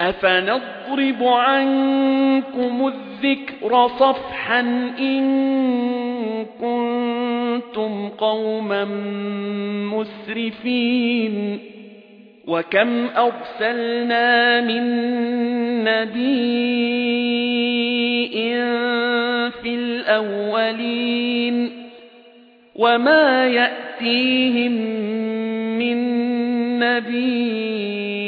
أَفَنَضْرِبُ عَنكُمُ الذِّكْرَ صَفْحًا إِن كُنتُمْ قَوْمًا مُسْرِفِينَ وَكَمْ أَرْسَلْنَا مِن نَّبِيٍّ فِي الْأَوَّلِينَ وَمَا يَأْتِيهِم مِّن نَّبِيٍّ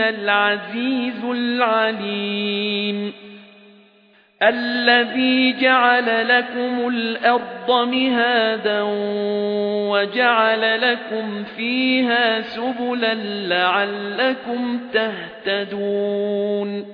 الْعَزِيزُ الْعَلِيمُ. الَّذِي جَعَلَ لَكُمُ الْأَرْضَ مِهَادًا وَجَعَلَ لَكُمْ فِيهَا سُبُلًا لَّعَلَّكُمْ تَهْتَدُونَ.